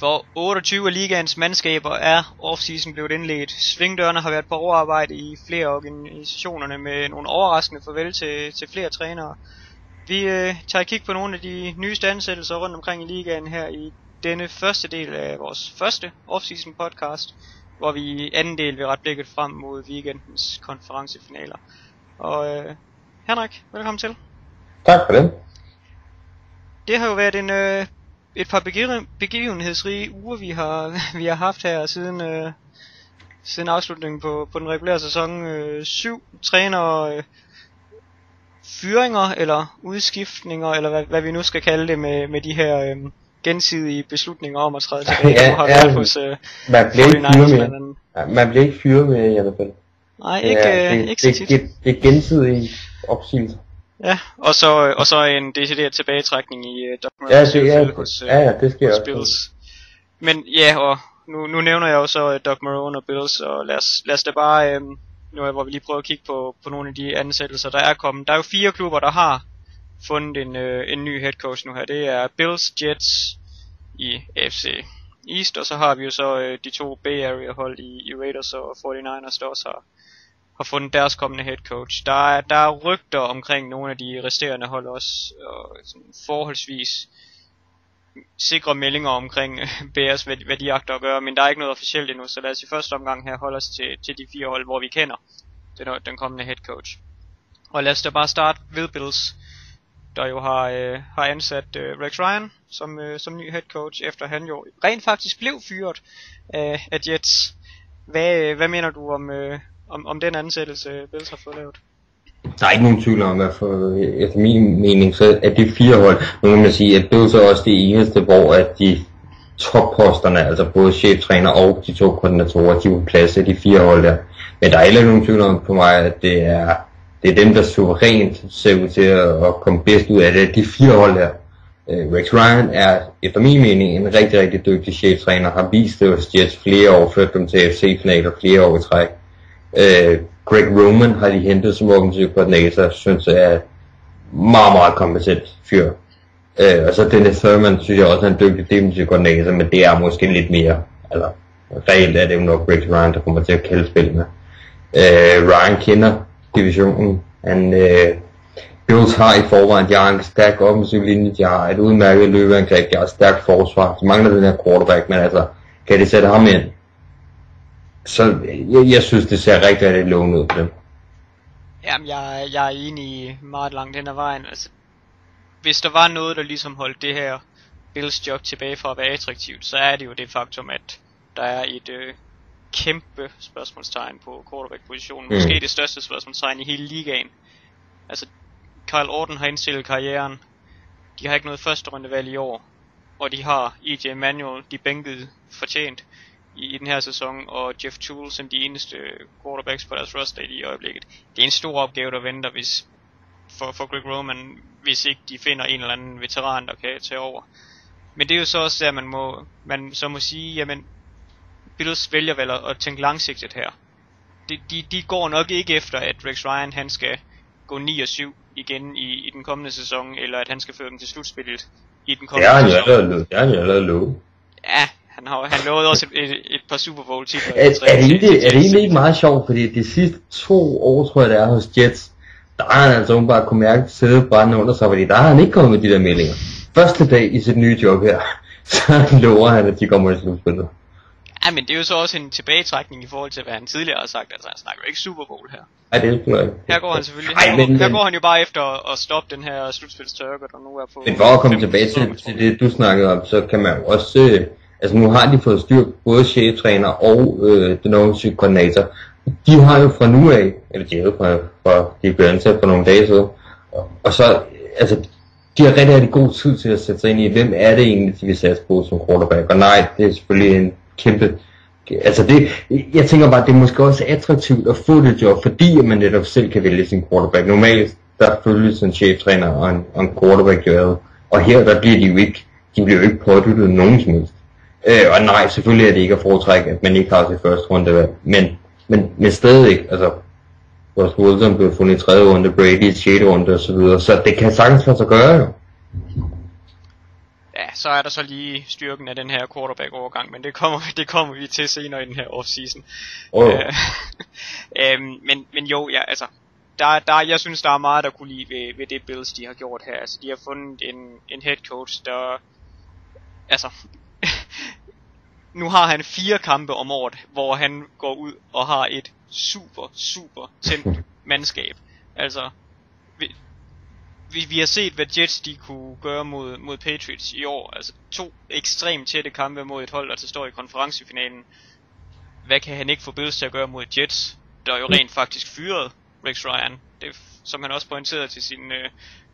For 28 af ligaens mandskaber er offseason blevet indledt. Svingdørene har været på overarbejde i flere organisationerne med nogle overraskende farvel til, til flere trænere. Vi øh, tager kig på nogle af de nyeste ansættelser rundt omkring i ligaen her i denne første del af vores første offseason podcast, hvor vi i anden del vil rette blikket frem mod weekendens konferencefinaler. Og øh, Henrik, velkommen til. Tak for det. Det har jo været en, øh, et par begivenhedsrige uger, vi har, vi har haft her siden, øh, siden afslutningen på, på den regulære sæson. Øh, syv trænere, øh, fyringer eller udskiftninger, eller hvad, hvad vi nu skal kalde det med, med de her øh, gensidige beslutninger om at træde tilbage. ja, har ja, hos, øh, man bliver ikke fyret med. Man bliver ikke fyret med i hvert fald. Nej, ikke, ja, det, ikke så tit. Det, det, det er gensidige opsigelser. Ja, og så, og så en decideret tilbagetrækning i uh, Doc ja, det, ja, hos, uh, ja, ja, det sker hos Bills. Men ja, og nu, nu nævner jeg jo så uh, Doc Marone og Bills, og lad os, lad os da bare, um, nu hvor vi lige prøver at kigge på, på nogle af de ansættelser, der er kommet. Der er jo fire klubber, der har fundet en, uh, en ny head coach nu her. Det er Bills, Jets i AFC East, og så har vi jo så uh, de to Bay Area hold i, i Raiders og 49ers, der også har har fundet deres kommende head coach. Der er, der er rygter omkring nogle af de resterende hold også, og sådan forholdsvis sikre meldinger omkring Bears, hvad, hvad de agter at gøre, men der er ikke noget officielt endnu, så lad os i første omgang her holde os til, til de fire hold, hvor vi kender den, den kommende head coach. Og lad os da bare starte ved Bills, der jo har, øh, har ansat øh, Rex Ryan som, øh, som ny head coach, efter han jo rent faktisk blev fyret øh, af Jets. Hvad, øh, hvad mener du om, øh, om, om den ansættelse, Bills har fået lavet? Der er ikke nogen tvivl om, at for, efter min mening, så er det fire hold, nu kan man sige, at Bills er også det eneste, hvor at de topposterne, altså både cheftræner og de to koordinatorer, de er på plads af de fire hold der. Men der er ikke nogen tvivl om på mig, at det er, det er dem, der suverænt ser ud til at komme bedst ud af det. De fire hold der. Øh, Rex Ryan er efter min mening en rigtig, rigtig dygtig cheftræner, har vist det hos Jets flere år, ført dem til FC-finaler flere år i træk. Øh, Greg Roman har de hentet som offensiv koordinator, synes jeg er meget, meget kompetent fyr. Øh, og så Dennis Thurman synes jeg også er en dygtig defensiv koordinator, men det er måske lidt mere, altså reelt er det jo nok Greg Ryan, der kommer til at kælde spillene. Øh, Ryan kender divisionen, han øh, Bills har i forvejen, de har en stærk offensiv linje, de har et udmærket løbeangreb, de har et stærkt forsvar, så mangler den her quarterback, men altså, kan de sætte ham ind, så jeg, jeg synes, det ser rigtig, rigtig lovende ud på dem. Jamen, jeg, jeg er enig meget langt hen ad vejen. Altså, hvis der var noget, der ligesom holdt det her Bills job tilbage fra at være attraktivt, så er det jo det faktum, at der er et øh, kæmpe spørgsmålstegn på quarterback-positionen. Mm. Måske det største spørgsmålstegn i hele ligaen. Altså, Kyle Orton har indstillet karrieren. De har ikke noget første rundevalg i år. Og de har E.J. Manuel, de bænkede fortjent i, i den her sæson, og Jeff Toole som de eneste quarterbacks på deres roster i øjeblikket. Det er en stor opgave, der venter hvis, for, for Greg Roman, hvis ikke de finder en eller anden veteran, der kan tage over. Men det er jo så også der, man må, man så må sige, jamen, Bills vælger vel at, at tænke langsigtet her. De, de, de går nok ikke efter, at Rex Ryan han skal gå 9 og 7 igen i, i den kommende sæson, eller at han skal føre dem til slutspillet i den kommende ja, sæson. Ja, han er allerede Ja, han, har, han lovede også et, et, et par Super Bowl titler. Er, er, det egentlig, er det egentlig ikke meget sjovt, fordi de sidste to år, tror jeg det er hos Jets, der har han altså bare kunne mærke sæde brændende under sig, fordi der har han ikke kommet med de der meldinger. Første dag i sit nye job her, så lover han, at de kommer i slutspillet. Ja, men det er jo så også en tilbagetrækning i forhold til, hvad han tidligere har sagt. Altså, han snakker jo ikke Super Bowl her. Nej, det er ikke Her går han selvfølgelig, Ej, men, her, her går han jo bare efter at stoppe den her slutspilstørke, der nu er på... Men for at komme tilbage til, til det, du snakkede om, så kan man jo også øh, Altså nu har de fået styr på både cheftræner og øh, den offensive koordinator. De har jo fra nu af, eller de havde fra, fra de blev ansat for nogle dage siden, og, og så, altså, de har rigtig, rigtig god tid til at sætte sig ind i, hvem er det egentlig, de vil satse på som quarterback. Og nej, det er selvfølgelig en kæmpe Altså det, jeg tænker bare, at det er måske også attraktivt at få det job, fordi man netop selv kan vælge sin quarterback. Normalt, der følges en cheftræner og en, og en quarterback jo Og her, der bliver de jo ikke, de bliver jo ikke påduttet nogen som helst. Øh, og nej, selvfølgelig er det ikke at foretrække, at man ikke har sit første runde, men, men, men stadig, altså, vores Wilson blev fundet i tredje runde, Brady i 6. runde og så videre, så det kan sagtens lade sig gøre jo. Ja, så er der så lige styrken af den her quarterback overgang, men det kommer, det kommer vi til senere i den her offseason. Oh. Øh, øh, men, men jo, ja, altså, der, der, jeg synes, der er meget, der kunne lide ved, ved det Bills, de har gjort her. Altså, de har fundet en, en head coach, der, altså, nu har han fire kampe om året, hvor han går ud og har et super, super tændt mandskab. Altså, vi, vi, vi har set, hvad Jets de kunne gøre mod, mod Patriots i år. Altså to ekstremt tætte kampe mod et hold, der står i konferencefinalen. Hvad kan han ikke få Bills til at gøre mod Jets, der jo rent faktisk fyrede Rex Ryan? Det, som han også pointerede til sin øh,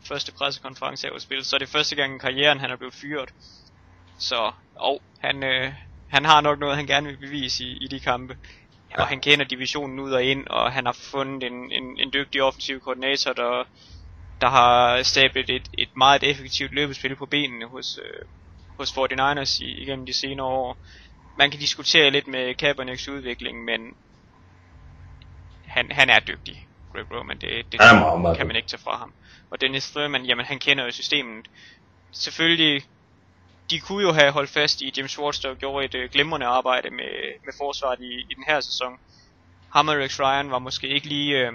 første pressekonference af at spille, så er det første gang i karrieren, han er blevet fyret. Så, og han, øh, han har nok noget, han gerne vil bevise i, i de kampe. Ja. Og han kender divisionen ud og ind, og han har fundet en, en, en dygtig offensiv koordinator, der, der har stablet et, et meget effektivt løbespil på benene hos, øh, hos 49ers i, igennem de senere år. Man kan diskutere lidt med Kaepernicks udvikling, men han, han er dygtig, Greg Roman. Det, det ja, kan man ikke tage fra ham. Og Dennis Thurman, jamen han kender jo systemet. Selvfølgelig de kunne jo have holdt fast i James Schwartz, der gjorde et øh, glimrende arbejde med, med forsvaret i, i den her sæson. Ham og Rex Ryan var måske ikke lige øh,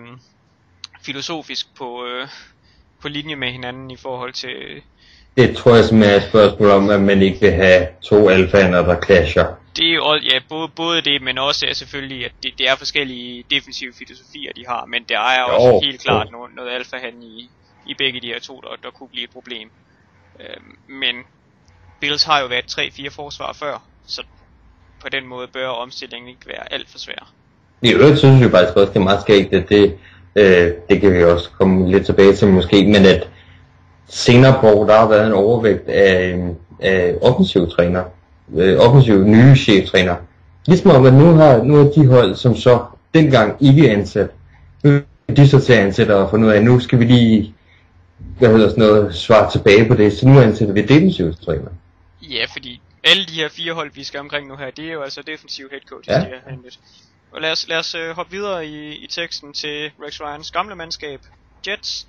filosofisk på, øh, på linje med hinanden i forhold til... Det tror jeg simpelthen er et spørgsmål om, at man ikke vil have to alfaner, der clasher. Det er jo, ja, både, både det, men også er selvfølgelig, at det, det er forskellige defensive filosofier, de har, men der er jo, også helt klart noget, noget alfa i, i begge de her to, der, der kunne blive et problem. Øh, men Bills har jo været 3-4 forsvar før, så på den måde bør omstillingen ikke være alt for svær. I øvrigt synes jeg faktisk også, det er meget skægt, at det, øh, det kan vi også komme lidt tilbage til måske, men at senere på der har været en overvægt af, af offensiv træner, øh, offensiv nye cheftræner. Ligesom om, at nu har, nu har de hold, som så dengang ikke ansat, nu de så til at ansætte og finde ud af, nu skal vi lige hvad hedder sådan noget, svare tilbage på det, så nu ansætter vi defensive træner. Ja, fordi alle de her fire hold, vi skal omkring nu her, det er jo altså defensive head coaches, ja. de har hentet. Og lad os, lad os uh, hoppe videre i, i teksten til Rex Ryans gamle mandskab, Jets.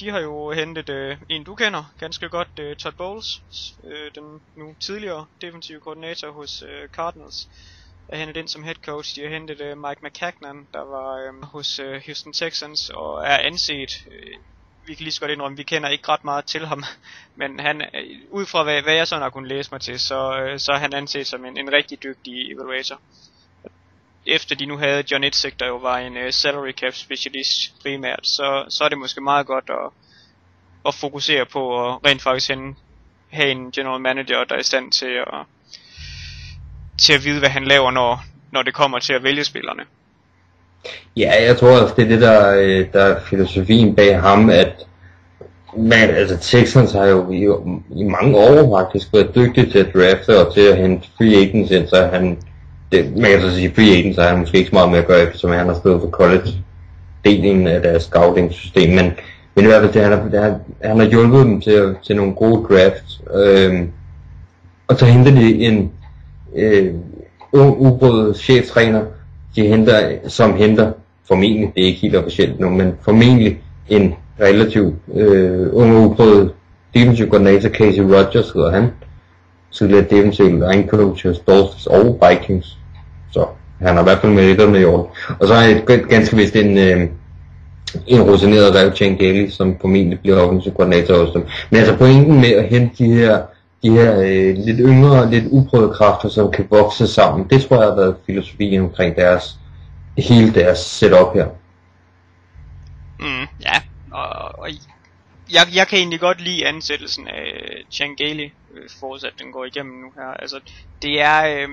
De har jo hentet uh, en, du kender ganske godt, uh, Todd Bowles, uh, den nu tidligere defensive koordinator hos uh, Cardinals. Er hentet ind som head coach. De har hentet uh, Mike McCagnan, der var um, hos uh, Houston Texans og er anset uh, vi kan lige så godt indrømme, vi kender ikke ret meget til ham, men han, ud fra hvad, hvad jeg sådan har kunnet læse mig til, så, øh, så er han anset som en, en rigtig dygtig evaluator. Efter de nu havde John Itzek, der jo var en uh, salary cap specialist primært, så, så er det måske meget godt at, at fokusere på at rent faktisk hen, have en general manager, der er i stand til at, til at vide, hvad han laver, når, når det kommer til at vælge spillerne. Ja, jeg tror også, det er det, der, øh, der er filosofien bag ham, at man, altså Texans har jo i, i mange år faktisk været dygtig til at drafte og til at hente free agents ind, så han, det, man kan så sige free agents, så har han måske ikke så meget med at gøre, eftersom han har stået for college delingen af deres scouting system, men, men i hvert fald, det, han, har, han, han har hjulpet dem til, til nogle gode drafts, øh, og så henter de en øh, ung, ubrød cheftræner, de henter, som henter formentlig, det er ikke helt officielt nu, men formentlig en relativ øh, ung uprøvet defensive koordinator, Casey Rogers hedder han, tidligere defensiv line coach hos Dolphins og Vikings. Så han har i hvert fald med i år. Og så er et ganske vist en, øh, en rutineret rev, Chen Gailey, som formentlig bliver offensiv koordinator hos dem. Men altså pointen med at hente de her, de her øh, lidt yngre, lidt uprøvede kræfter, som kan vokse sammen, det tror jeg har været filosofien omkring deres, hele deres setup her. Mm, ja, og, og jeg, jeg kan egentlig godt lide ansættelsen af Chen øh, forudsat den går igennem nu her. Altså, det er, øh,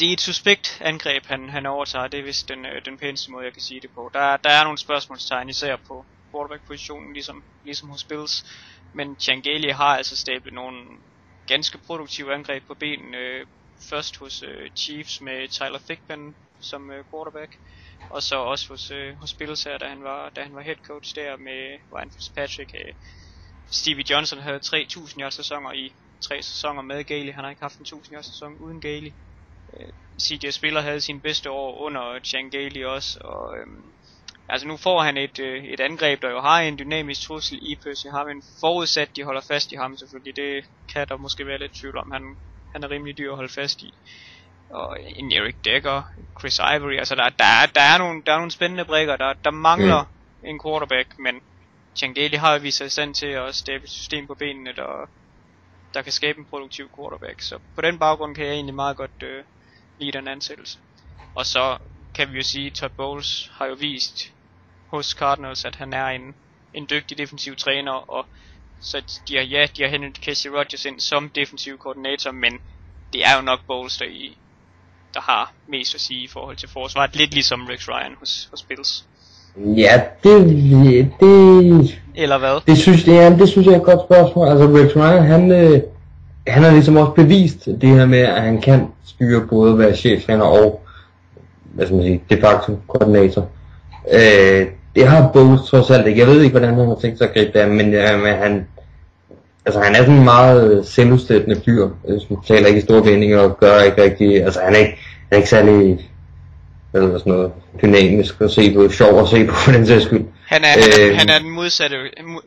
det er et suspekt angreb, han, han overtager. Det er vist den, øh, den pæneste måde, jeg kan sige det på. Der, der er nogle spørgsmålstegn, især på quarterback-positionen, ligesom, ligesom hos Bills. Men Changeli har altså stablet nogle ganske produktive angreb på benene. Øh, først hos øh, Chiefs med Tyler Thigpen som øh, quarterback, og så også hos, øh, hos Bills her, da han var, da han var head coach der med Ryan Fitzpatrick. Øh, Stevie Johnson havde 3000 yards sæsoner i tre sæsoner med Gailey. Han har ikke haft en 1000 yards sæson uden Gailey. Øh, CJ Spiller havde sin bedste år under Chan Gailey også, og øh, altså nu får han et, øh, et angreb, der jo har en dynamisk trussel i Percy Harvin, forudsat de holder fast i ham selvfølgelig, det kan der måske være lidt tvivl om, han, han er rimelig dyr at holde fast i. Og en Eric Decker, Chris Ivory, altså der, der, er, der, er, nogle, der er nogle spændende brækker, der, der mangler mm. en quarterback, men Chang Daly har vist sig i stand til at stable et system på benene, der, der kan skabe en produktiv quarterback. Så på den baggrund kan jeg egentlig meget godt øh, lide den ansættelse. Og så kan vi jo sige, at Todd Bowles har jo vist hos Cardinals, at han er en, en dygtig defensiv træner, og så de har, ja, de har hentet Casey Rogers ind som defensiv koordinator, men det er jo nok Bowles, der, i, der har mest at sige i forhold til forsvaret, lidt ligesom Rex Ryan hos, hos Bills. Ja, det, det... Eller hvad? Det synes, ja, det synes jeg er et godt spørgsmål. Altså Rex Ryan, han, øh, han har ligesom også bevist det her med, at han kan styre både at være cheftræner og hvad skal man sige, de facto koordinator. Øh, det har Bose trods alt ikke. Jeg ved ikke, hvordan han har tænkt sig at gribe det, men, men han, altså han er sådan en meget selvudslættende fyr, som taler ikke i store vendinger og gør ikke rigtig, altså han er ikke, han er ikke særlig eller sådan noget dynamisk at se på, sjov at se på for den sags skyld. Han er, han er, øh, han er den modsatte,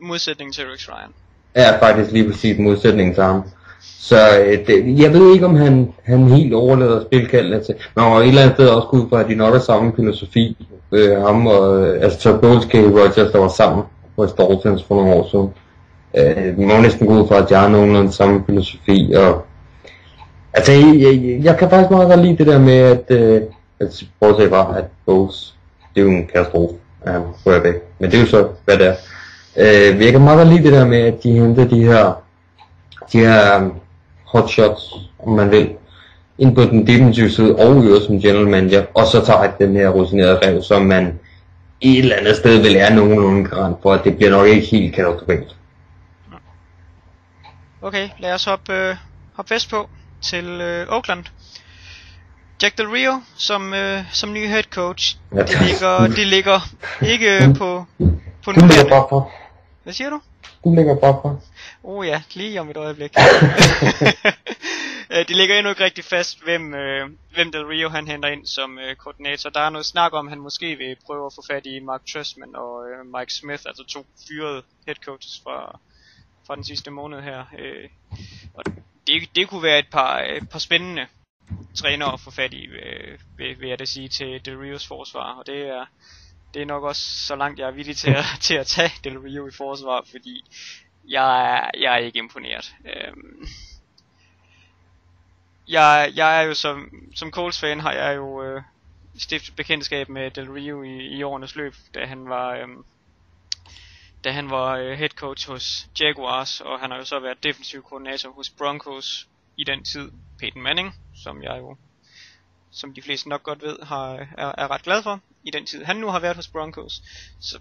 modsætning til Rex Ryan. Ja, faktisk lige præcis modsætning til ham. Så øh, det, jeg ved ikke, om han, han helt overlader spilkaldet til. Men og et eller andet sted også ud fra, at de nok er samme filosofi. Øh, ham og, øh, altså Todd Bowles, Kenny Rogers, der var sammen hos Dolphins for nogle år siden. Øh, vi må næsten gå ud fra, at de har nogenlunde samme filosofi. Og, altså, jeg, jeg, jeg kan faktisk meget godt lide det der med, at, øh, at bortset fra, at Bowles, det er jo en katastrofe af ham, quarterback. Men det er jo så, hvad det er. Øh, jeg kan meget godt lide det der med, at de henter de her, de her um, hotshots, om man vil, ind på den defensive side og øvrigt som general manager, og så tager den her rutinerede rev, som man et eller andet sted vil er nogenlunde garant for, at det bliver nok ikke helt katastrofalt. Okay, lad os hoppe, øh, hoppe vest på til øh, Oakland. Jack Del Rio som, øh, som ny head coach. Ja, det, ligger, det ligger ikke du, på, på du ligger bare på. Hvad siger du? Du ligger bare på. Oh ja, lige om et øjeblik. Øh, de ligger endnu ikke rigtig fast, hvem, øh, hvem Del Rio han henter ind som øh, koordinator. Der er noget snak om, at han måske vil prøve at få fat i Mark Trussman og øh, Mike Smith, altså to fyrede head coaches fra, fra den sidste måned her. Øh, og det, det kunne være et par, øh, et par spændende trænere at få fat i, øh, vil, vil jeg da sige, til Del Rios forsvar. Og det er, det er nok også så langt jeg er villig til at, til at tage Del Rio i forsvar, fordi jeg er, jeg er ikke imponeret. Øh, jeg, jeg er jo som, som Coles fan har jeg jo øh, stiftet bekendtskab med Del Rio i, i årenes løb, da han var Øh, da han var øh, head coach hos Jaguars, og han har jo så været defensiv koordinator hos Broncos i den tid. Peyton Manning, som jeg jo, som de fleste nok godt ved, har, er, er ret glad for i den tid, han nu har været hos Broncos. Så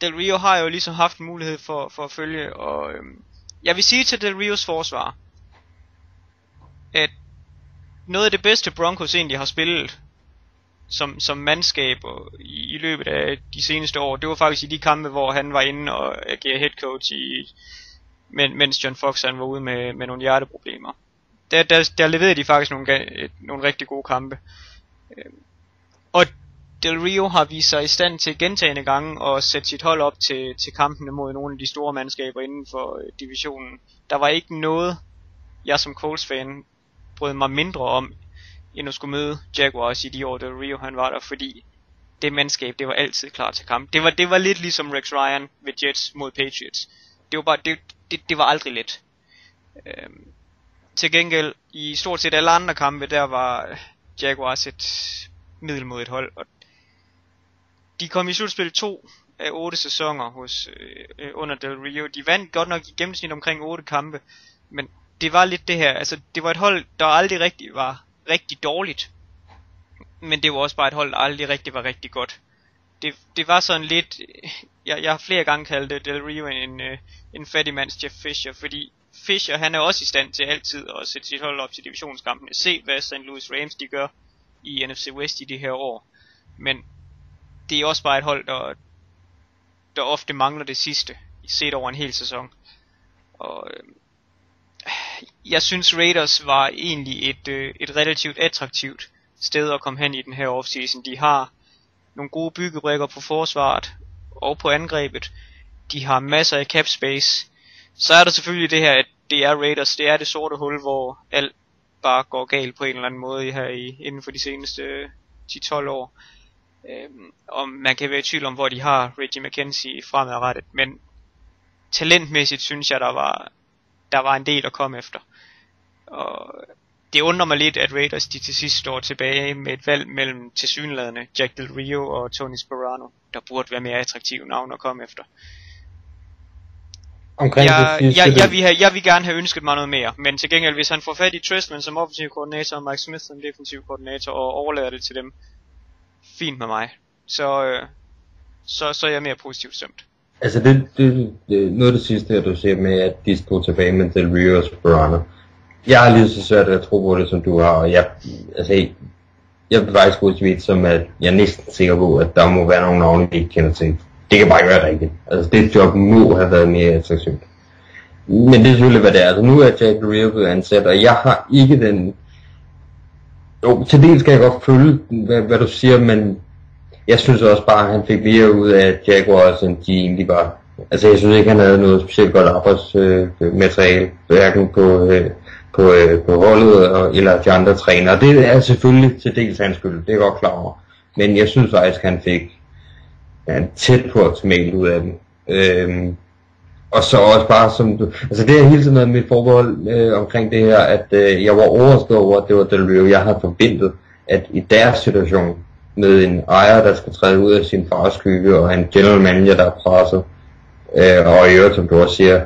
Del Rio har jo ligesom haft mulighed for, for at følge, og øhm, jeg vil sige til Del Rios forsvar, at noget af det bedste Broncos egentlig har spillet som, som mandskab og i, i løbet af de seneste år, det var faktisk i de kampe, hvor han var inde og agerede head coach i, men, mens John Fox han var ude med, med nogle hjerteproblemer. Der, der, der leverede de faktisk nogle, nogle rigtig gode kampe. Øhm, og Del Rio har vist sig i stand til gentagende gange at sætte sit hold op til, til kampene mod nogle af de store mandskaber inden for øh, divisionen. Der var ikke noget, jeg som Coles fan brød mig mindre om, end at skulle møde Jaguars i de år, da Rio han var der, fordi det mandskab, det var altid klar til kamp. Det var, det var lidt ligesom Rex Ryan ved Jets mod Patriots. Det var bare, det, det, det var aldrig let. Øhm, til gengæld, i stort set alle andre kampe, der var Jaguars et middelmodigt hold, og de kom i slutspil to af 8 sæsoner hos øh, under Del Rio. De vandt godt nok i gennemsnit omkring 8 kampe, men det var lidt det her, altså det var et hold, der aldrig rigtig var rigtig dårligt, men det var også bare et hold, der aldrig rigtig var rigtig godt. Det, det var sådan lidt, jeg, jeg har flere gange kaldt det Del Rio en, en, øh, en fattig mands Jeff Fisher, fordi Fisher han er også i stand til altid at sætte sit hold op til divisionskampene. Se hvad St. Louis Rams de gør i NFC West i de her år. Men det er også bare et hold, der, der ofte mangler det sidste, set over en hel sæson. Og øh, jeg synes Raiders var egentlig et, øh, et relativt attraktivt sted at komme hen i den her offseason. De har nogle gode byggebrikker på forsvaret og på angrebet. De har masser af cap space. Så er der selvfølgelig det her, at det er Raiders, det er det sorte hul, hvor alt bare går galt på en eller anden måde her i, inden for de seneste øh, 10-12 år. Øhm, og man kan være i tvivl om, hvor de har Reggie McKenzie fremadrettet, men talentmæssigt synes jeg, der var, der var en del at komme efter. Og det undrer mig lidt, at Raiders de til sidst står tilbage med et valg mellem tilsyneladende Jack Del Rio og Tony Sperano, der burde være mere attraktive navn at komme efter. Omkring jeg, det jeg, jeg, vil have, jeg vil gerne have ønsket mig noget mere, men til gengæld, hvis han får fat i Tristman som offensiv koordinator, og Mike Smith som defensiv koordinator, og overlader det til dem, fint med mig, så, øh, så, så er jeg mere positivt stemt. Altså det, det, det, noget af det sidste, at du siger med, at de står tilbage med Del Rio og Sperano. Jeg har lige så svært at tro på det, som du har, og jeg, altså, jeg vil faktisk gå til vidt, som at jeg er næsten sikker på, at der må være nogle navne, vi ikke kender til. Det kan bare ikke være rigtigt. Altså det job må have været mere attraktivt. Men det er selvfølgelig, hvad det er. Altså nu er Jack Rio blevet ansat, og jeg har ikke den... Jo, til dels kan jeg godt følge, hvad, hvad du siger, men jeg synes også bare, at han fik mere ud af Jaguars, end de egentlig var. Altså jeg synes ikke, han havde noget specielt godt arbejdsmateriale, hverken på, øh, på, øh, på holdet og, eller de andre trænere. Det er selvfølgelig til dels hans skyld, det er godt klar over. Men jeg synes faktisk, han fik ja, tæt på optimalt ud af dem. Øhm, og så også bare som du, altså det er hele tiden noget mit forbehold øh, omkring det her, at øh, jeg var overrasket over, at det var Del Rio, jeg havde forventet, at i deres situation, med en ejer, der skal træde ud af sin fars skygge, og en general manager, der er presset, øh, og i øvrigt, som du også siger,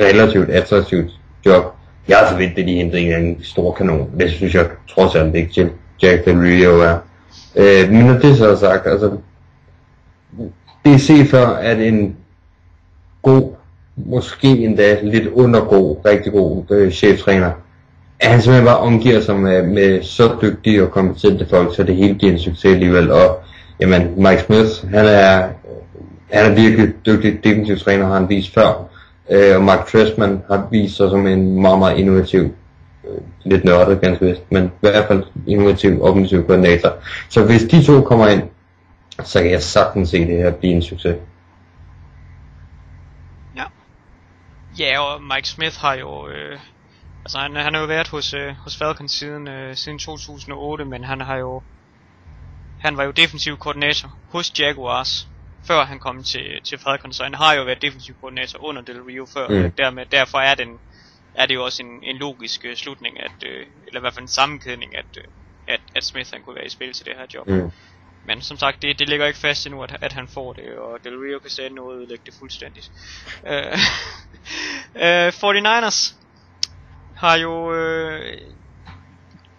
relativt attraktivt job. Jeg er så vidt, at de hentede en stor kanon. Det synes jeg trods alt ikke til Jack Del Rio er. Øh, men når det så er sagt, altså, det er set før, at en god, måske endda lidt undergod, rigtig god øh, cheftræner, at han simpelthen bare omgiver sig med, med så dygtige og kompetente folk, så det hele bliver en succes alligevel. Og jamen, Mike Smith, han er, han er virkelig dygtig defensiv træner, har han vist før. Øh, og Mark Trestman har vist sig som en meget, meget innovativ, øh, lidt nørdet ganske vist, men i hvert fald innovativ offensiv koordinator. Så hvis de to kommer ind, så kan jeg sagtens se det her blive en succes. Ja. Ja, og Mike Smith har jo... Øh, altså han, han har jo været hos, øh, hos Falcons siden, øh, siden 2008, men han har jo... Han var jo defensiv koordinator hos Jaguars, før han kom til, til Falcons, så han har jo været defensiv koordinator under Del Rio før. Mm. Dermed, derfor er, den, er det jo også en, en logisk uh, slutning, at, uh, eller i hvert fald en sammenkædning, at, uh, at, at Smith han kunne være i spil til det her job. Mm. Men som sagt, det, det ligger ikke fast endnu, at, at han får det, og Del Rio kan stadig noget udlægge det fuldstændigt. uh, uh, 49ers har jo øh,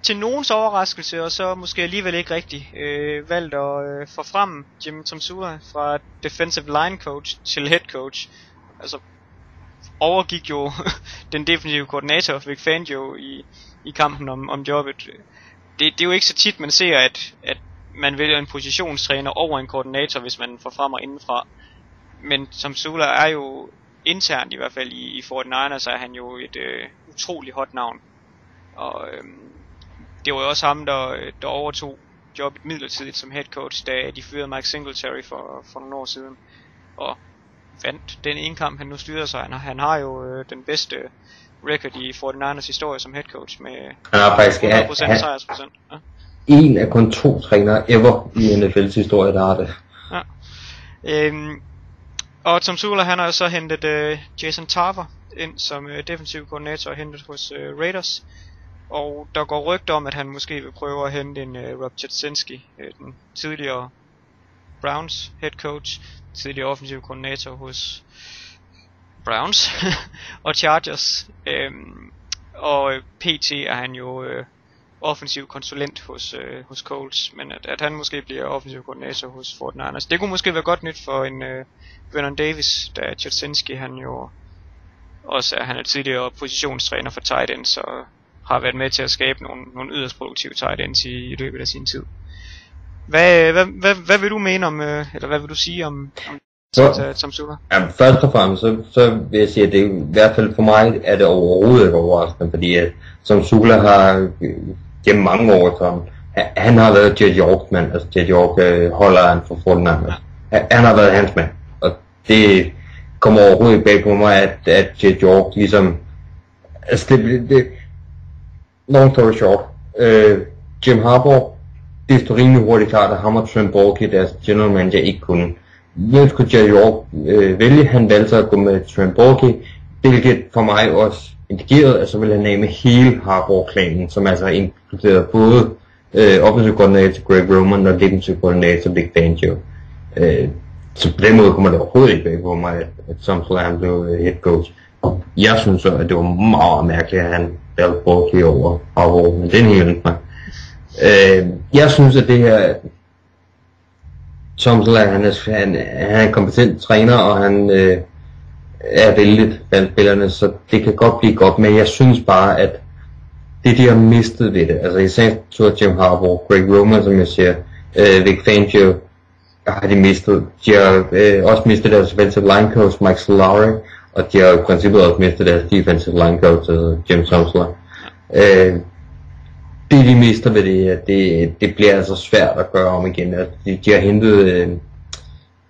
til nogens overraskelse, og så måske alligevel ikke rigtig, øh, valgt at øh, få frem Jim Tomsula fra defensive line coach til head coach. Altså overgik jo den defensive koordinator Vic Fangio i, i kampen om, om jobbet. Det, det er jo ikke så tit man ser, at, at man vælger en positionstræner over en koordinator, hvis man får frem og indenfra. Men som Sula er jo internt i hvert fald i, i 49ers, er han jo et øh, utrolig hot navn. Og øh, det var jo også ham, der, der overtog jobbet midlertidigt som head coach, da de fyrede Mike Singletary for, for nogle år siden. Og vandt den ene kamp, han nu styrer sig. Han, han har jo øh, den bedste record i 49ers historie som head coach med han har faktisk, 100% han, sejrsprocent. Ja en af kun to trænere ever i NFL's historie, der har det. Ja. Øhm, og Tom Sula, han har så hentet øh, Jason Tarver ind som øh, defensiv koordinator og hentet hos øh, Raiders. Og der går rygter om, at han måske vil prøve at hente en øh, Rob Chetzinski, øh, den tidligere Browns head coach, tidligere offensiv koordinator hos Browns og Chargers. Øhm, og øh, PT er han jo øh, offensiv konsulent hos, øh, hos Colts, men at, at han måske bliver offensiv koordinator hos Fort Niners. Det kunne måske være godt nyt for en øh, Vernon Davis, da Chetsinski han jo også er, han er tidligere positionstræner for tight ends, og har været med til at skabe nogle, nogle yderst produktive tight ends i, i løbet af sin tid. Hvad, hvad, hvad, hvad vil du mene om, øh, eller hvad vil du sige om, om så, som Sula? Ja, først og fremmest, så, så vil jeg sige, at det i hvert fald for mig er det overhovedet ikke overraskende, fordi at som Sula har gennem mange år, sådan. han har været Jet York mand, altså Jet York øh, holder han for Fortnite. Altså, ja. Han har været hans mand, og det kommer overhovedet bag på mig, at, at Jet York ligesom, altså det, det long story short, øh, Jim Harbour, det stod rimelig hurtigt klart, at ham og Trent Borky, deres general manager, ikke kunne. Hvem skulle Jerry York øh, vælge? Han valgte at gå med Trent Borky, hvilket for mig også indikerede, at så ville han af med hele Harbour-klanen, som altså inkluderer både øh, offensive koordinator Greg Roman og defensive koordinator Big Fangio. Øh, så på den måde kommer det overhovedet ikke bag på mig, at, at Tom Slam blev øh, head coach. Jeg synes så, at det var meget mærkeligt, at han valgte Borky over Harbour, men det er en helt Øh, jeg synes, at det her Tom Slam, han er, han, han er en kompetent træner, og han øh, er vældigt blandt spillerne, så det kan godt blive godt, men jeg synes bare, at det de har mistet ved det, altså især to Jim Harbour, Greg Roman, som jeg siger, øh, Vic Fangio, har de mistet. De har øh, også mistet deres defensive line coach, Mike Solari, og de har i princippet også mistet deres defensive line coach, altså Jim Tomsler. Øh, det de mister ved det her, det, det bliver altså svært at gøre om igen. Altså, de, de har hentet øh,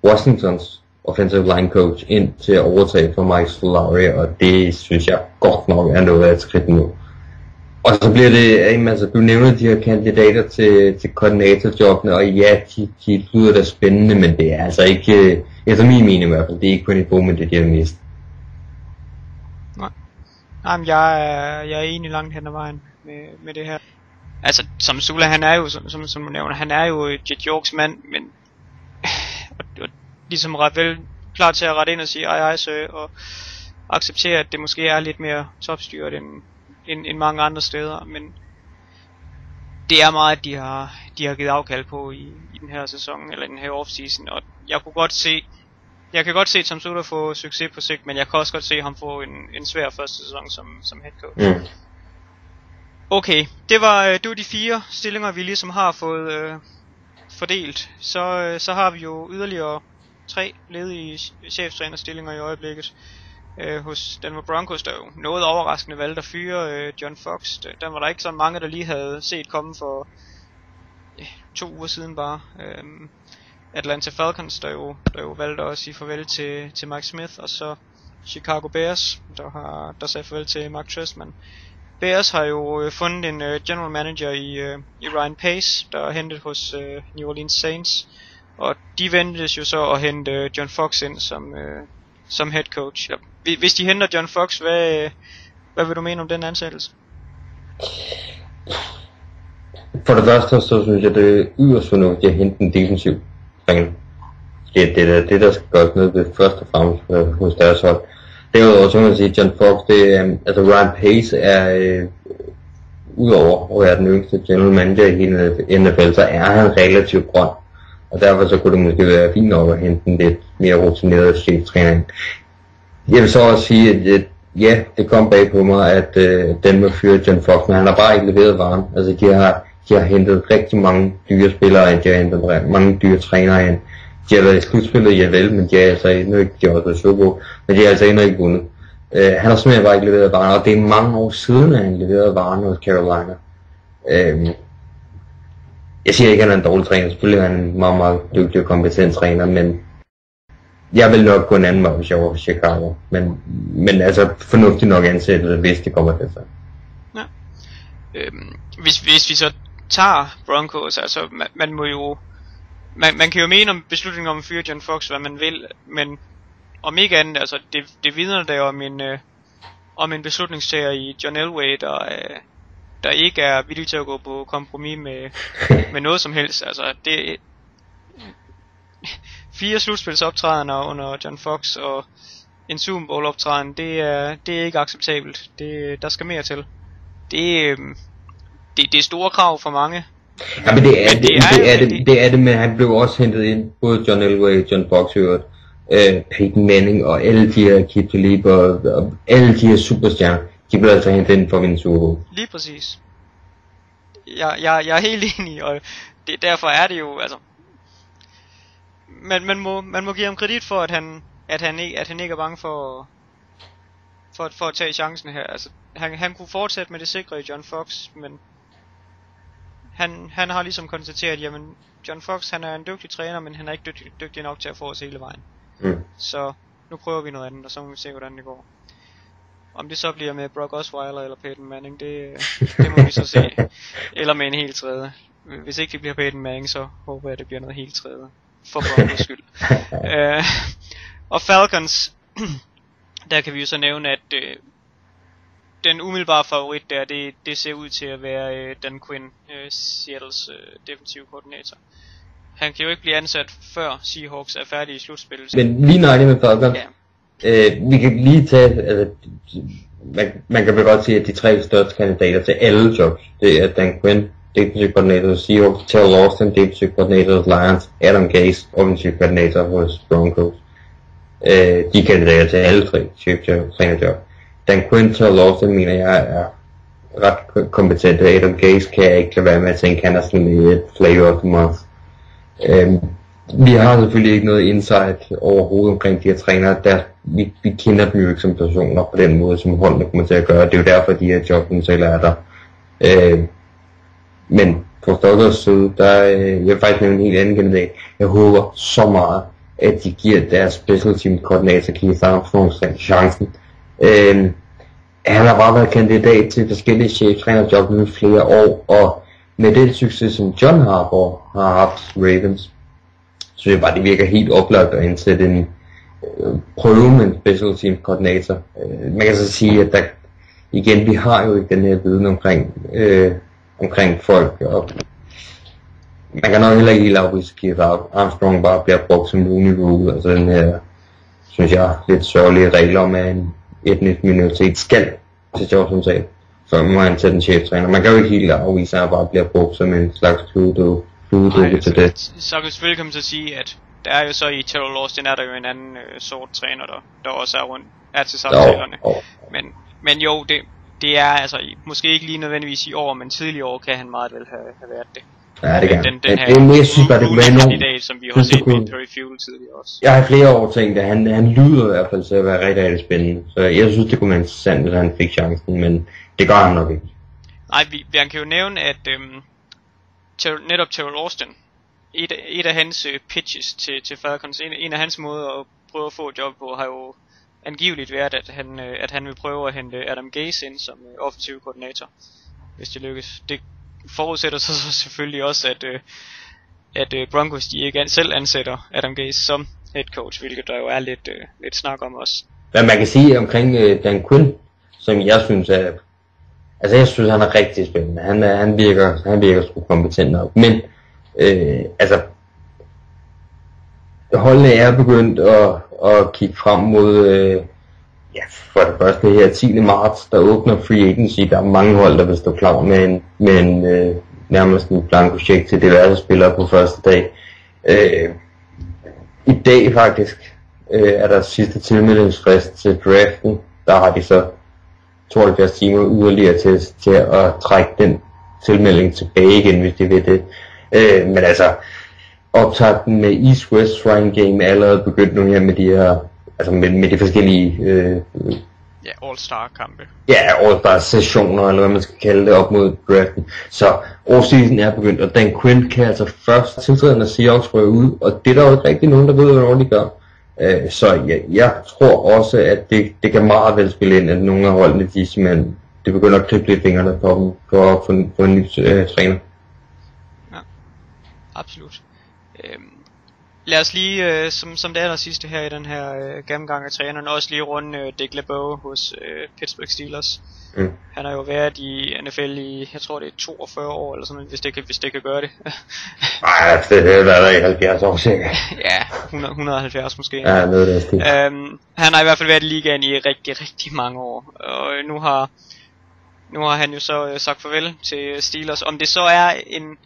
Washingtons offensive line coach ind til at overtage for Mike Solari, og det synes jeg godt nok er noget af et skridt nu. Og så bliver det, jamen, altså, du nævner de her kandidater til, til koordinatorjobbene, og ja, de, de lyder da spændende, men det er altså ikke, øh, efter min mening i hvert fald, det er ikke på niveau med det, de har mist. Nej. Jamen, jeg er, jeg er egentlig langt hen ad vejen med, med det her. Altså, som Sula, han er jo, som, som, som du nævner, han er jo Jet Yorks mand, men og, og, ligesom ret vel klar til at rette ind og sige, ej, ej, sø, og acceptere, at det måske er lidt mere topstyret end, end, end mange andre steder, men det er meget, de har, de har givet afkald på i, i den her sæson, eller den her offseason, og jeg kunne godt se, jeg kan godt se Tom Sutter få succes på sigt, men jeg kan også godt se ham få en, en svær første sæson som, som head coach. Mm. Okay, det var, øh, det var de fire stillinger, vi ligesom har fået øh, fordelt. Så, øh, så har vi jo yderligere tre ledige cheftrænerstillinger i øjeblikket øh, hos Denver Broncos, der jo noget overraskende valgte at fyre øh, John Fox. Øh, Den var der ikke så mange, der lige havde set komme for øh, to uger siden bare. Øh, Atlanta Falcons, der jo, der jo valgte at sige farvel til, til Mike Smith, og så Chicago Bears, der, har, der sagde farvel til Mark Trestman. Bears har jo øh, fundet en øh, general manager i, øh, i Ryan Pace, der er hentet hos øh, New Orleans Saints, og de ventes jo så at hente øh, John Fox ind som, øh, som head coach. Ja, hvis de henter John Fox, hvad, øh, hvad vil du mene om den ansættelse? For det første, så synes jeg, det er yderst fornuftigt at hente en defensiv træner. Det, det, det, det, der skal gøres ned ved først og fremmest øh, hos deres hold. Derudover så kan man sige, John Fox, det, øh, altså Ryan Pace er, øh, udover at være den yngste general manager i hele NFL, så er han relativt grøn. Og derfor så kunne det måske være fint nok at hente en lidt mere rutineret cheftræner. Jeg vil så også sige, at, at ja, det kom bag på mig, at øh, den må fyret John Fox, men han har bare ikke leveret varen. Altså de har, de har hentet rigtig mange dyre spillere ind, de har hentet mange dyre trænere ind. De har været i slutspillet, ja vel, men de har altså endnu ikke, de har også været men de har altså endnu ikke vundet. Øh, han har simpelthen bare ikke leveret varen, og det er mange år siden, at han leverede varen hos Carolina. Øh, jeg siger ikke, at han er en dårlig træner, selvfølgelig er han en meget, meget dygtig og kompetent træner, men jeg vil nok gå en anden vej, hvis jeg var for Chicago. Men, men altså fornuftigt nok ansættelse, hvis det kommer til sig. Ja. Øhm, hvis, hvis vi så tager Broncos, altså man, man må jo man, man kan jo mene om beslutningen om at fyre John Fox, hvad man vil, men om ikke andet, altså det, det vidner der om en, øh, om en beslutningstager i John Elway, der, øh, der ikke er villig til at gå på kompromis med, med noget som helst. Altså det, fire slutspilsoptrædener under John Fox og en Super Bowl optræden, det er, det er ikke acceptabelt. Det, der skal mere til. Det, øh, det, det er store krav for mange, Ja, men det er, men det, det, er, det, er det, det, er det, men han blev også hentet ind, både John Elway, John Fox øh, Peyton Manning og alle de her Kip Talib og, og alle de her superstjerner, de blev altså hentet ind for Bowl. Lige præcis. Jeg, jeg, jeg er helt enig, og det, derfor er det jo, altså, man, man, må, man må give ham kredit for, at han, at han, ikke, at han ikke er bange for, for, for at tage chancen her. Altså, han, han kunne fortsætte med det sikre i John Fox, men han, han har ligesom konstateret, jamen John Fox han er en dygtig træner, men han er ikke dygtig, dygtig nok til at få os hele vejen. Mm. Så nu prøver vi noget andet, og så må vi se, hvordan det går. Om det så bliver med Brock Osweiler eller Peyton Manning, det, det må vi så se. Eller med en helt tredje. Hvis ikke det bliver Peyton Manning, så håber jeg, at det bliver noget helt tredje. For Broncos skyld. uh, og Falcons, der kan vi jo så nævne, at uh, den umiddelbare favorit der, det, det ser ud til at være uh, Dan Quinn, uh, Seattles uh, defensive koordinator. Han kan jo ikke blive ansat før Seahawks er færdige i slutspillet. Men lige nøjagtigt med Falcons, Ja, Øh, vi kan lige tage, altså, man, man kan vel godt sige, at de tre største kandidater til alle jobs, det er Dan Quinn, defensive coordinator hos Seahawks, Terrell Austin, defensive coordinator hos Lions, Adam Gase, offensive coordinator hos Broncos. Øh, de er kandidater til alle tre trænerjob. Dan Quinn, Terrell Austin, mener jeg er ret kompetent, og Adam Gase kan jeg ikke lade være med at tænke, han er sådan et flavor of the month. Øh, vi har selvfølgelig ikke noget insight overhovedet omkring de her trænere, der, vi, vi kender dem jo ikke som personer på den måde, som holdene kommer til at gøre. Det er jo derfor, de her job er der. Øh, men på Stokkers side, der øh, jeg vil faktisk nævne en helt anden kandidat. Jeg håber så meget, at de giver deres special team koordinator Keith Armstrong chancen. Øh, han har bare været kandidat til forskellige cheftrænerjob i flere år, og med den succes, som John Harbaugh har haft Ravens, så jeg bare, det virker helt oplagt at indsætte en prøve med en special team koordinator. Øh, man kan så sige, at der, igen, vi har jo ikke den her viden omkring, øh, omkring folk, og man kan nok heller ikke helt afvise, at Armstrong bare bliver brugt som Rooney Rule, altså den her, synes jeg, lidt sørgelige regler om, at en etnisk minoritet skal til job som sag, så må han sætte en cheftræner. Man kan jo ikke helt afvise, at han bare bliver brugt som en slags fluedukke Nej, til det. Så kan vi selvfølgelig komme til at sige, at der er jo så i Terrell Austin, er der jo en anden øh, sort træner, der, der også er rundt, er til samtalerne. Jo, jo. Men, men jo, det, det er altså, måske ikke lige nødvendigvis i år, men tidligere år kan han meget vel have, have været det. Ja, det kan den, han. den her det, det, jeg synes bare, det kunne være kandidat, som vi har set med kunne- Perry Fuel tidligere også. Jeg har i flere år tænkt, at han, han lyder i hvert fald til at være rigtig, rigtig spændende. Så jeg synes, det kunne være interessant, hvis han fik chancen, men det gør han nok ikke. Nej, vi, vi kan jo nævne, at øhm, Ter, netop Terrell Austin, et, et af hans øh, pitches til, til Falcons, en, en af hans måder at prøve at få et job på, har jo angiveligt været, at han, øh, at han vil prøve at hente Adam Gase ind som øh, offensiv koordinator, hvis det lykkes. Det forudsætter så, så selvfølgelig også, at, øh, at øh, Broncos de ikke an, selv ansætter Adam Gase som head coach, hvilket der jo er lidt, øh, lidt snak om også. Hvad man kan sige omkring øh, Dan Quinn, som jeg synes er... Altså jeg synes, han er rigtig spændende. Han, er, han virker, han virker sgu kompetent nok. Men, øh, altså... Holdene er begyndt at, at kigge frem mod... Øh, ja, for det første her 10. marts, der åbner free agency. Der er mange hold, der vil stå klar med en, med en øh, nærmest en blanko check til diverse spillere på første dag. Øh, I dag faktisk øh, er der sidste tilmeldingsfrist til draften. Der har de så 72 timer yderligere til, til at trække den tilmelding tilbage igen, hvis de vil det. Øh, men altså, optakten med East-West Shrine Game er allerede begyndt nu her med de her, altså med, med de forskellige øh, Ja, All-Star kampe. ja, all sessioner, eller hvad man skal kalde det, op mod draften. Så årsseason er begyndt, og Dan Quinn kan altså først tiltræde, når Seahawks rører ud, og det er der jo ikke rigtig nogen, der ved, hvornår de gør. Øh, så jeg, jeg tror også, at det, det kan meget vel spille ind, at nogle af holdene, de simpelthen, det begynder at krible lidt fingrene på dem, for at få, en- få en ny øh, træner. Absolut. Øhm, lad os lige, øh, som, som det aller sidste her i den her øh, gennemgang af trænerne, også lige runde øh, Dick LeBeau hos øh, Pittsburgh Steelers. Mm. Han har jo været i NFL i, jeg tror det er 42 år eller sådan hvis det kan, hvis det kan gøre det. Ej, det har været i 70 år cirka. ja, 100, 170 måske. Ja, noget af det stil. Øhm, han har i hvert fald været i ligaen i rigtig, rigtig mange år. Og øh, nu har, nu har han jo så øh, sagt farvel til Steelers. Om det så er en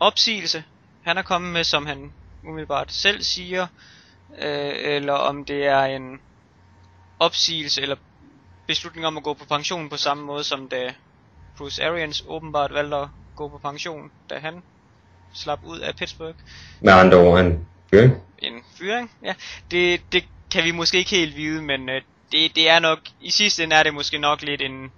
opsigelse, han er kommet med, som han umiddelbart selv siger, øh, eller om det er en opsigelse eller beslutning om at gå på pension på samme måde som da Bruce Arians åbenbart valgte at gå på pension, da han slap ud af Pittsburgh Med andre ord, en fyring. en fyring. Ja, det, det kan vi måske ikke helt vide, men øh, det, det er nok, i sidste ende er det måske nok lidt en,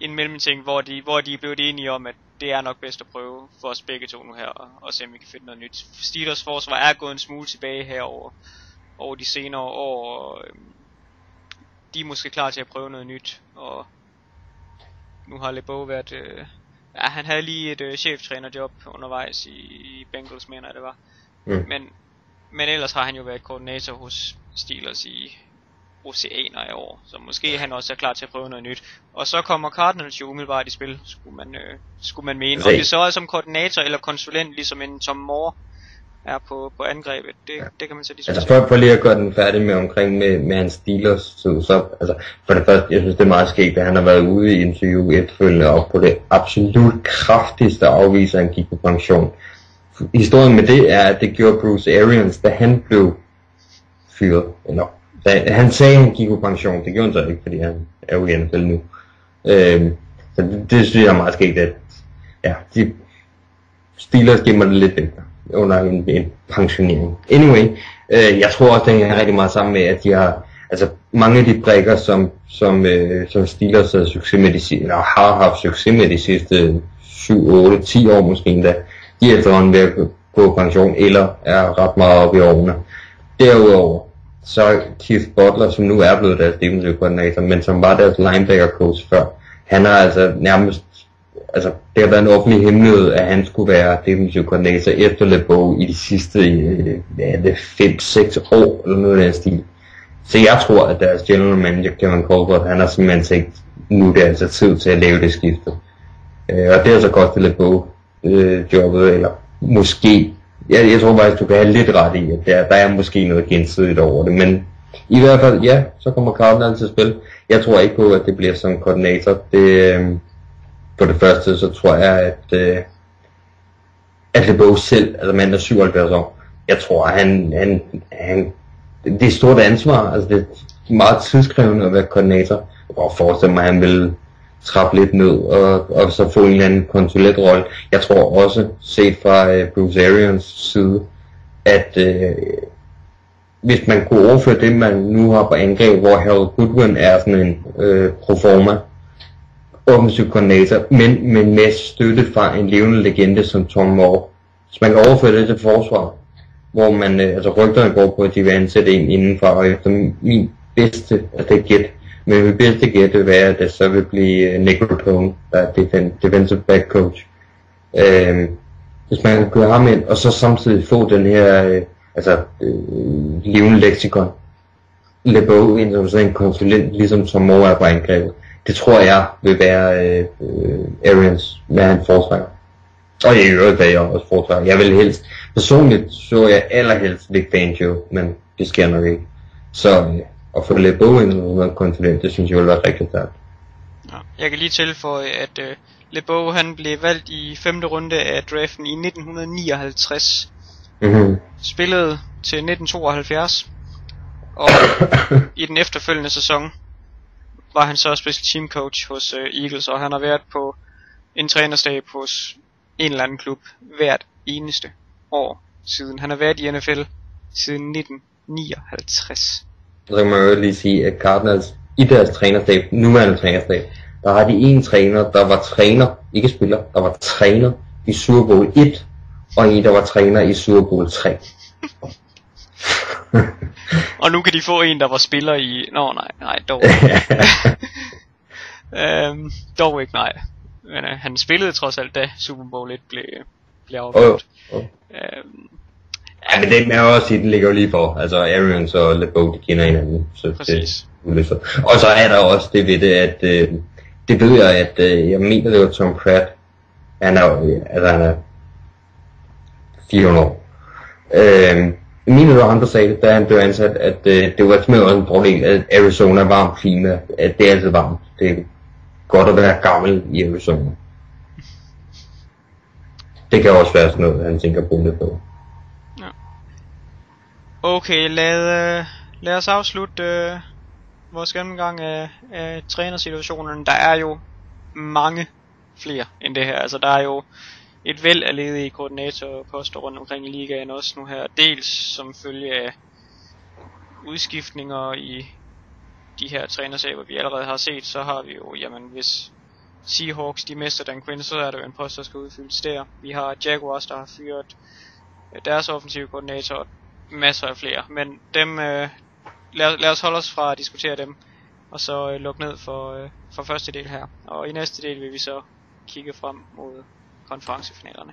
en mellemting, hvor de, hvor de er blevet enige om, at det er nok bedst at prøve for os begge to nu her, og, og se om vi kan finde noget nyt. Steelers forsvar er gået en smule tilbage her over, de senere år, og øhm, de er måske klar til at prøve noget nyt, og nu har LeBeau været, øh, ja, han havde lige et øh, cheftrænerjob undervejs i, i Bengals, mener jeg det var. Mm. Men, men ellers har han jo været koordinator hos Steelers i oceaner i år, så måske han også er klar til at prøve noget nyt. Og så kommer Cardinals jo umiddelbart i spil, skulle man, øh, skulle man mene. Om det så er som koordinator eller konsulent, ligesom en Tom Moore er på, på angrebet, det, ja. det kan man så diskutere. Altså for, for lige at gøre den færdig med omkring med, med hans Steelers, så, så altså, for det første, jeg synes det er meget skægt, at han har været ude i interview efterfølgende og på det absolut kraftigste afviser, han gik på pension. Historien med det er, at det gjorde Bruce Arians, da han blev fyret, eller da, han sagde, at han gik på pension. Det gjorde han så ikke, fordi han er jo i NFL nu. Øhm, så det, det synes jeg er meget skægt, at ja, de Steelers gemmer det lidt væk under en, en pensionering. Anyway, øh, jeg tror også, det hænger rigtig meget sammen med, at de har, altså mange af de brækker, som, som, øh, som Steelers har, succes med de, eller har haft succes med de sidste 7, 8, 10 år måske endda, de er efterhånden ved at gå på pension, eller er ret meget oppe i årene. Derudover, så Keith Butler, som nu er blevet deres defensive koordinator, men som var deres linebacker coach før, han har altså nærmest, altså det har været en offentlig hemmelighed, at han skulle være defensive koordinator efter LeBeau i de sidste, øh, hvad 5-6 år, eller noget af den stil. Så jeg tror, at deres general manager, Kevin Colbert, han har simpelthen tænkt, nu er det altså tid til at lave det skifte. Øh, og det har så kostet LeBeau øh, jobbet, eller måske jeg, jeg tror faktisk, du kan have lidt ret i, at der, der er måske noget gensidigt over det, men i hvert fald, ja, så kommer Cardinals til spil. Jeg tror ikke på, at det bliver som koordinator. Det, øh, for det første, så tror jeg, at, øh, at LeBeau selv, altså mand er 77 år, jeg tror, han, han, han, det er et stort ansvar, altså det er meget tidskrævende at være koordinator. Jeg kan forestille mig, at han vil trappe lidt ned og, og så få en eller anden konsulentrolle. Jeg tror også, set fra øh, Bruce Arians side, at øh, hvis man kunne overføre det, man nu har på angreb, hvor Harold Goodwin er sådan en øh, proforma offensiv koordinator, men med støtte fra en levende legende som Tom Moore. Så man kan overføre det til forsvar, hvor man, øh, altså rygterne går på, at de vil ansætte en indenfor, og efter min bedste, altså det gæt, men mit bedste gæt vil være, at det så vil blive øh, Nick Rapone, der er defensive back coach. Øhm, hvis man kunne ham ind, og så samtidig få den her, øh, altså, øh, levende leksikon, Lebo ind som sådan en konsulent, ligesom som Moore er på angrebet. Det tror jeg vil være øh, øh, Arians, hvad han foretrækker. Og i øvrigt, hvad jeg også foretrækker. Jeg vil helst, personligt så jeg allerhelst Vic Fangio, men det sker nok ikke. Så øh, og få LeBeau ind noget konsulent, det synes jeg ville være rigtig stærkt. Ja, jeg kan lige tilføje, at uh, LeBeau han blev valgt i femte runde af draften i 1959. Mm-hmm. Spillede til 1972. Og i den efterfølgende sæson var han så special team coach hos uh, Eagles, og han har været på en trænerstab hos en eller anden klub hvert eneste år siden. Han har været i NFL siden 1959. Så kan man jo lige sige, at Cardinals i deres trænerstab, nuværende trænerstab, der har de en træner, der var træner, ikke spiller, der var træner i Super Bowl 1, og en, der var træner i Super Bowl 3. og nu kan de få en, der var spiller i... Nå nej, nej, dog øhm, dog ikke, nej. Men øh, han spillede trods alt, da Super Bowl 1 blev, blev afgjort. Oh, oh. Øhm, Ja, men det er også at den ligger jo lige for. Altså Arians og LeBeau, de kender hinanden. Så Præcis. Det. Og så er der også det ved det, at øh, det ved jeg, at øh, jeg mener, det var Tom Pratt. Han er jo, altså han er 400 år. Øh, ham, der sagde da han blev ansat, at øh, det var simpelthen også en fordel, at Arizona er varmt klima, at det er altid varmt. Det er godt at være gammel i Arizona. Det kan også være sådan noget, han tænker på det på. Okay, lad, øh, lad os afslutte øh, vores gennemgang af, af trænersituationen. Der er jo mange flere end det her. Altså der er jo et væld af ledige koordinatorposter rundt omkring i ligaen også nu her. Dels som følge af udskiftninger i de her trænersaber, vi allerede har set, så har vi jo, jamen hvis Seahawks de mister Dan Quinn, så er der jo en post, der skal udfyldes der. Vi har Jaguars, der har fyret deres offensive koordinator, masser af flere. Men dem, øh, lad, lad os holde os fra at diskutere dem, og så øh, lukke ned for, øh, for første del her. Og i næste del vil vi så kigge frem mod konferencefinalerne.